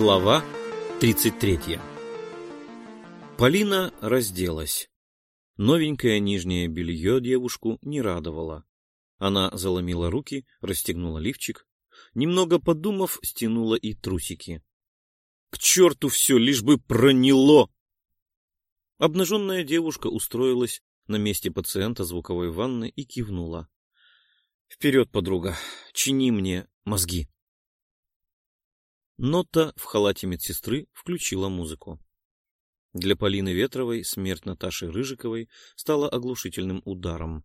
Глава 33 Полина разделась. Новенькое нижнее белье девушку не радовало. Она заломила руки, расстегнула лифчик, немного подумав, стянула и трусики. К черту все, лишь бы проняло! Обнаженная девушка устроилась на месте пациента звуковой ванны и кивнула. — Вперед, подруга, чини мне мозги. Нота в халате медсестры включила музыку. Для Полины Ветровой смерть Наташи Рыжиковой стала оглушительным ударом.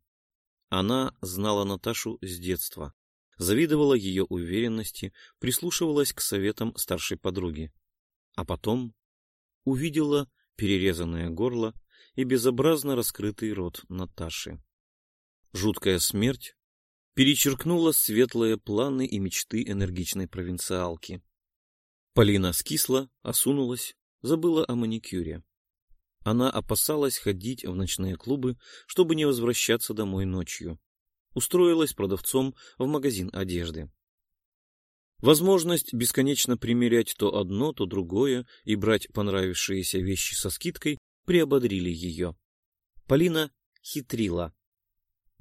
Она знала Наташу с детства, завидовала ее уверенности, прислушивалась к советам старшей подруги. А потом увидела перерезанное горло и безобразно раскрытый рот Наташи. Жуткая смерть перечеркнула светлые планы и мечты энергичной провинциалки. Полина скисла, осунулась, забыла о маникюре. Она опасалась ходить в ночные клубы, чтобы не возвращаться домой ночью. Устроилась продавцом в магазин одежды. Возможность бесконечно примерять то одно, то другое и брать понравившиеся вещи со скидкой приободрили ее. Полина хитрила.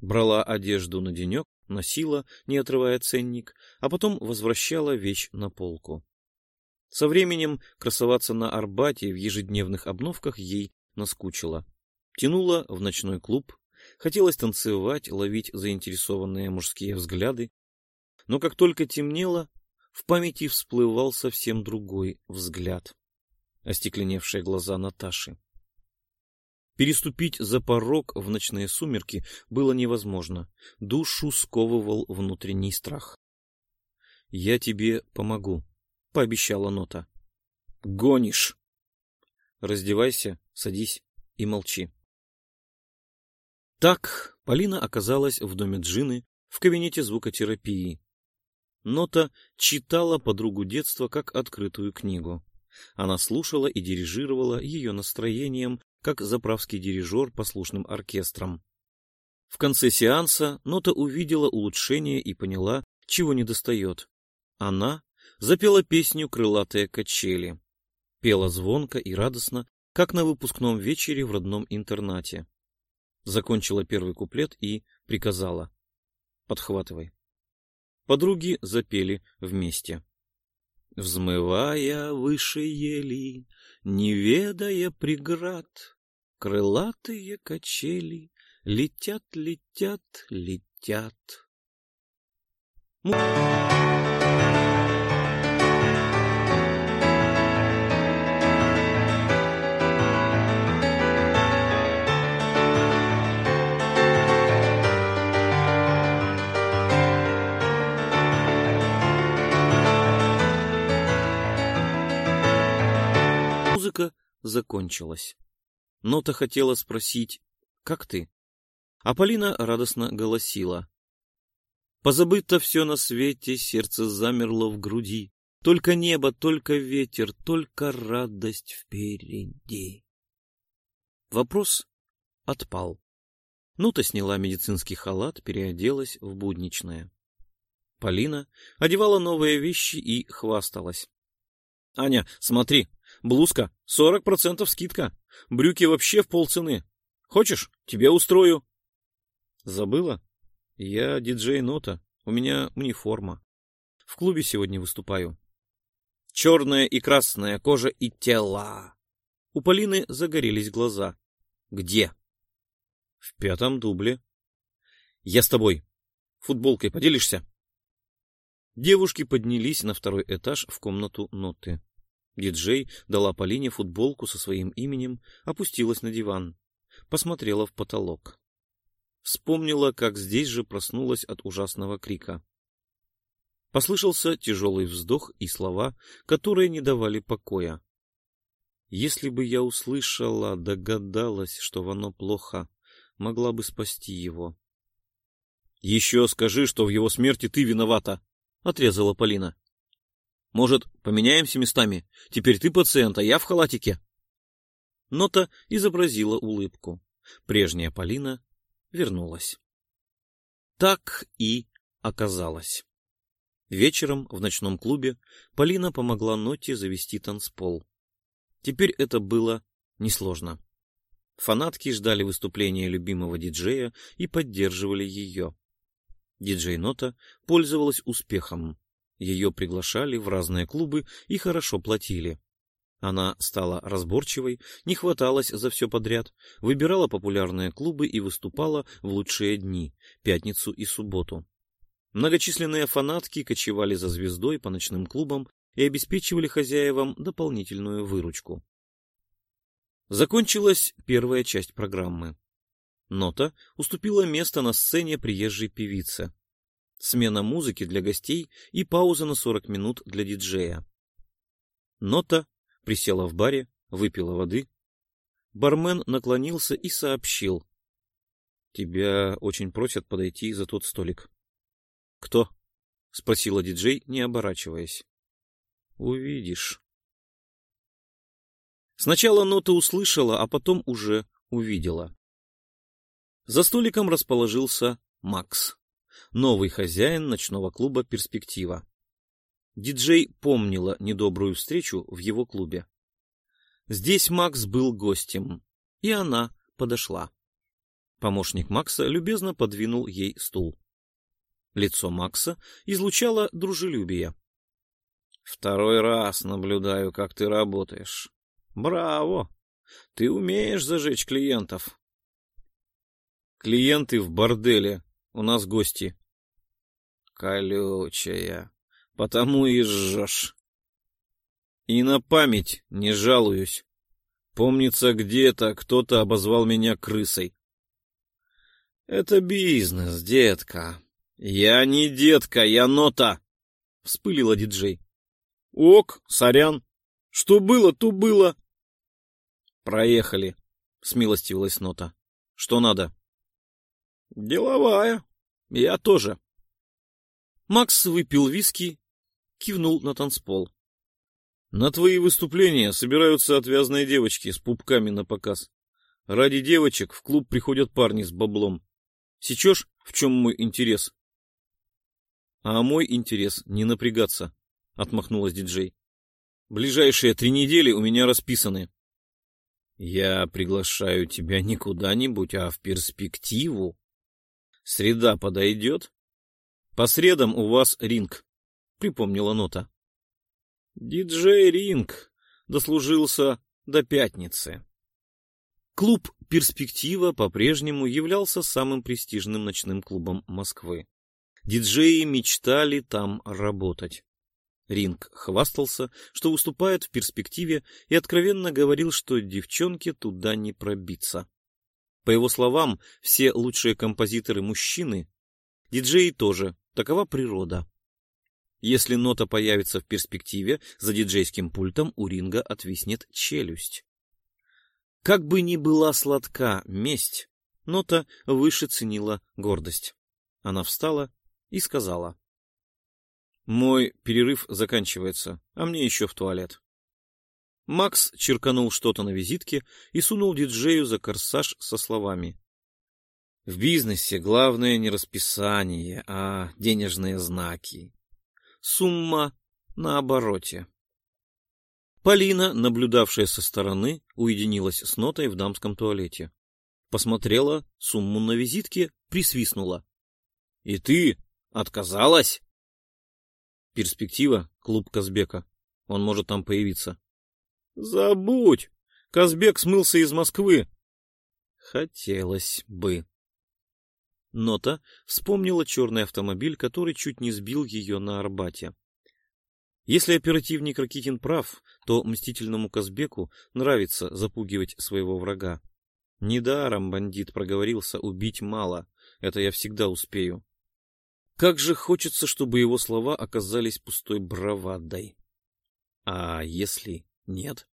Брала одежду на денек, носила, не отрывая ценник, а потом возвращала вещь на полку. Со временем красоваться на Арбате в ежедневных обновках ей наскучило. Тянула в ночной клуб, хотелось танцевать, ловить заинтересованные мужские взгляды. Но как только темнело, в памяти всплывал совсем другой взгляд. Остекленевшие глаза Наташи. Переступить за порог в ночные сумерки было невозможно. Душу сковывал внутренний страх. «Я тебе помогу», пообещала Нота. Гонишь. Раздевайся, садись и молчи. Так Полина оказалась в доме Джины в кабинете звукотерапии. Нота читала подругу детства как открытую книгу. Она слушала и дирижировала ее настроением, как заправский дирижер послушным оркестром. В конце сеанса Нота увидела улучшение и поняла, чего недостает. Она запела песню «Крылатые качели». Пела звонко и радостно, как на выпускном вечере в родном интернате. Закончила первый куплет и приказала. «Подхватывай». Подруги запели вместе. Взмывая выше ели, не ведая преград, Крылатые качели летят, летят, летят. Музыка закончилась. Нота хотела спросить «Как ты?», а Полина радостно голосила. Позабыто все на свете, сердце замерло в груди. Только небо, только ветер, только радость впереди. Вопрос отпал. Нута сняла медицинский халат, переоделась в будничное. Полина одевала новые вещи и хвасталась. — Аня, смотри, Блузка — сорок процентов скидка. Брюки вообще в полцены. Хочешь, тебе устрою. Забыла? Я диджей Нота. У меня униформа. В клубе сегодня выступаю. Черная и красная кожа и тела. У Полины загорелись глаза. Где? В пятом дубле. Я с тобой. Футболкой поделишься? Девушки поднялись на второй этаж в комнату Ноты. Диджей дала Полине футболку со своим именем, опустилась на диван, посмотрела в потолок. Вспомнила, как здесь же проснулась от ужасного крика. Послышался тяжелый вздох и слова, которые не давали покоя. Если бы я услышала, догадалась, что Вано плохо, могла бы спасти его. — Еще скажи, что в его смерти ты виновата, — отрезала Полина. Может, поменяемся местами? Теперь ты пациент, а я в халатике. Нота изобразила улыбку. Прежняя Полина вернулась. Так и оказалось. Вечером в ночном клубе Полина помогла Ноте завести танцпол. Теперь это было несложно. Фанатки ждали выступления любимого диджея и поддерживали ее. Диджей Нота пользовалась успехом. Ее приглашали в разные клубы и хорошо платили. Она стала разборчивой, не хваталась за все подряд, выбирала популярные клубы и выступала в лучшие дни, пятницу и субботу. Многочисленные фанатки кочевали за звездой по ночным клубам и обеспечивали хозяевам дополнительную выручку. Закончилась первая часть программы. Нота уступила место на сцене приезжей певице. Смена музыки для гостей и пауза на 40 минут для диджея. Нота присела в баре, выпила воды. Бармен наклонился и сообщил. — Тебя очень просят подойти за тот столик. — Кто? — спросила диджей, не оборачиваясь. — Увидишь. Сначала нота услышала, а потом уже увидела. За столиком расположился Макс, новый хозяин ночного клуба «Перспектива». Диджей помнила недобрую встречу в его клубе. Здесь Макс был гостем, и она подошла. Помощник Макса любезно подвинул ей стул. Лицо Макса излучало дружелюбие. — Второй раз наблюдаю, как ты работаешь. Браво! Ты умеешь зажечь клиентов. Клиенты в борделе. У нас гости. Колючая потому и жжешь. И на память не жалуюсь. Помнится, где-то кто-то обозвал меня крысой. Это бизнес, детка. Я не детка, я нота, — вспылила диджей. Ок, сорян. Что было, то было. Проехали, — смилостивилась нота. Что надо? Деловая. Я тоже. Макс выпил виски кивнул на танцпол. На твои выступления собираются отвязные девочки с пупками на показ. Ради девочек в клуб приходят парни с баблом. Сечешь, в чем мой интерес? А мой интерес не напрягаться, отмахнулась диджей. Ближайшие три недели у меня расписаны. Я приглашаю тебя не куда-нибудь, а в перспективу. Среда подойдет? По средам у вас ринг. — припомнила нота. «Диджей Ринг дослужился до пятницы». Клуб «Перспектива» по-прежнему являлся самым престижным ночным клубом Москвы. Диджеи мечтали там работать. Ринг хвастался, что выступает в перспективе и откровенно говорил, что девчонке туда не пробиться. По его словам, все лучшие композиторы мужчины, диджеи тоже, такова природа. Если нота появится в перспективе, за диджейским пультом у ринга отвиснет челюсть. Как бы ни была сладка месть, нота выше ценила гордость. Она встала и сказала. «Мой перерыв заканчивается, а мне еще в туалет». Макс черканул что-то на визитке и сунул диджею за корсаж со словами. В бизнесе главное не расписание, а денежные знаки сумма на обороте. Полина, наблюдавшая со стороны, уединилась с нотой в дамском туалете. Посмотрела сумму на визитке, присвистнула. — И ты отказалась? Перспектива — клуб Казбека. Он может там появиться. — Забудь! Казбек смылся из Москвы. — Хотелось бы. Нота вспомнила черный автомобиль, который чуть не сбил ее на Арбате. Если оперативник Ракитин прав, то мстительному Казбеку нравится запугивать своего врага. Недаром бандит проговорился «убить мало, это я всегда успею». Как же хочется, чтобы его слова оказались пустой бравадой. А если нет?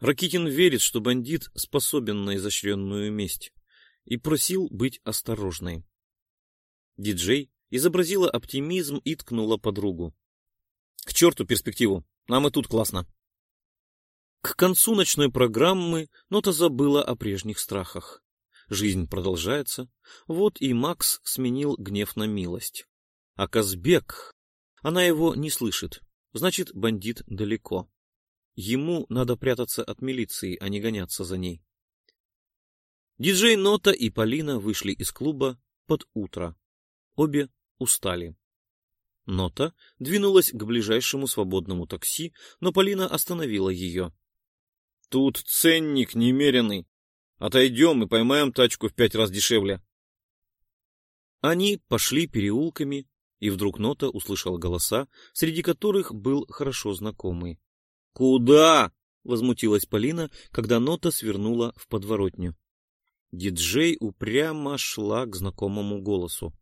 Ракитин верит, что бандит способен на изощренную месть и просил быть осторожной. Диджей изобразила оптимизм и ткнула подругу. — К черту перспективу, нам и тут классно. К концу ночной программы Нота забыла о прежних страхах. Жизнь продолжается, вот и Макс сменил гнев на милость. А Казбек... Она его не слышит. Значит, бандит далеко. Ему надо прятаться от милиции, а не гоняться за ней. Диджей Нота и Полина вышли из клуба под утро. Обе устали. Нота двинулась к ближайшему свободному такси, но Полина остановила ее. — Тут ценник немеренный. Отойдем и поймаем тачку в пять раз дешевле. Они пошли переулками, и вдруг Нота услышал голоса, среди которых был хорошо знакомый. «Куда?» — возмутилась Полина, когда Нота свернула в подворотню. Диджей упрямо шла к знакомому голосу,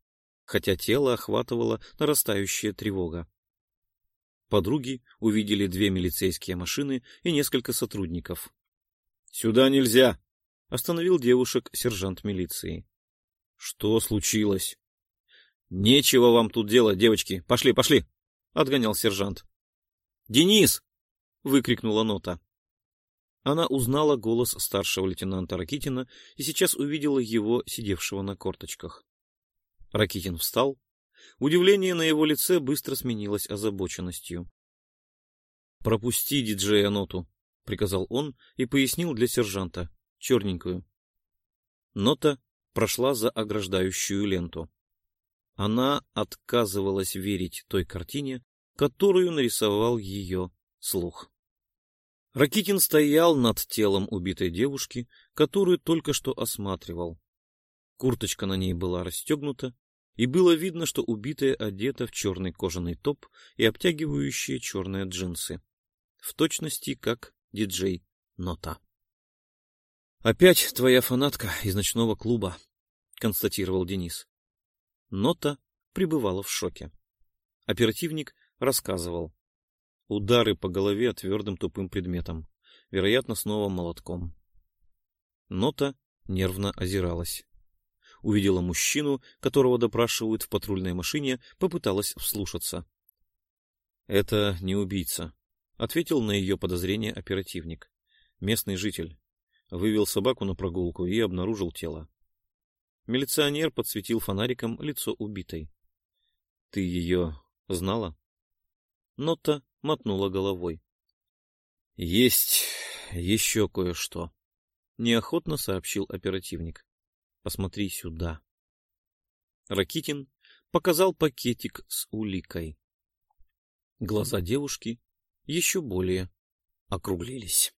хотя тело охватывала нарастающая тревога. Подруги увидели две милицейские машины и несколько сотрудников. «Сюда нельзя!» — остановил девушек сержант милиции. «Что случилось?» «Нечего вам тут делать, девочки. Пошли, пошли!» — отгонял сержант. «Денис!» — выкрикнула Нота. Она узнала голос старшего лейтенанта Ракитина и сейчас увидела его, сидевшего на корточках. Ракитин встал. Удивление на его лице быстро сменилось озабоченностью. «Пропусти диджея Ноту», — приказал он и пояснил для сержанта, черненькую. Нота прошла за ограждающую ленту. Она отказывалась верить той картине, которую нарисовал ее слух. Ракитин стоял над телом убитой девушки, которую только что осматривал. Курточка на ней была расстегнута, и было видно, что убитая одета в черный кожаный топ и обтягивающие черные джинсы. В точности, как диджей Нота. «Опять твоя фанатка из ночного клуба», — констатировал Денис. Нота пребывала в шоке. Оперативник рассказывал. Удары по голове твердым тупым предметом, вероятно, снова молотком. Нота нервно озиралась. Увидела мужчину, которого допрашивают в патрульной машине, попыталась вслушаться. — Это не убийца, — ответил на ее подозрение оперативник. Местный житель. Вывел собаку на прогулку и обнаружил тело. Милиционер подсветил фонариком лицо убитой. — Ты ее знала? Нота мотнула головой. — Есть еще кое-что, — неохотно сообщил оперативник. — Посмотри сюда. Ракитин показал пакетик с уликой. Глаза девушки еще более округлились.